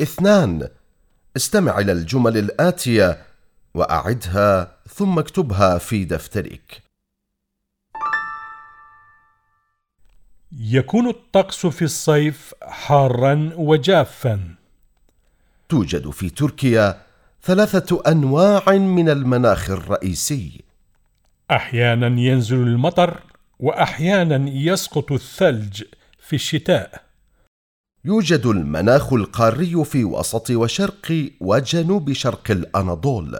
اثنان. استمع إلى الجمل الآتية وأعدها ثم اكتبها في دفترك. يكون الطقس في الصيف حارا وجافا. توجد في تركيا ثلاثة أنواع من المناخ الرئيسي. أحيانا ينزل المطر وأحيانا يسقط الثلج في الشتاء. يوجد المناخ القاري في وسط وشرق وجنوب شرق الأناضول.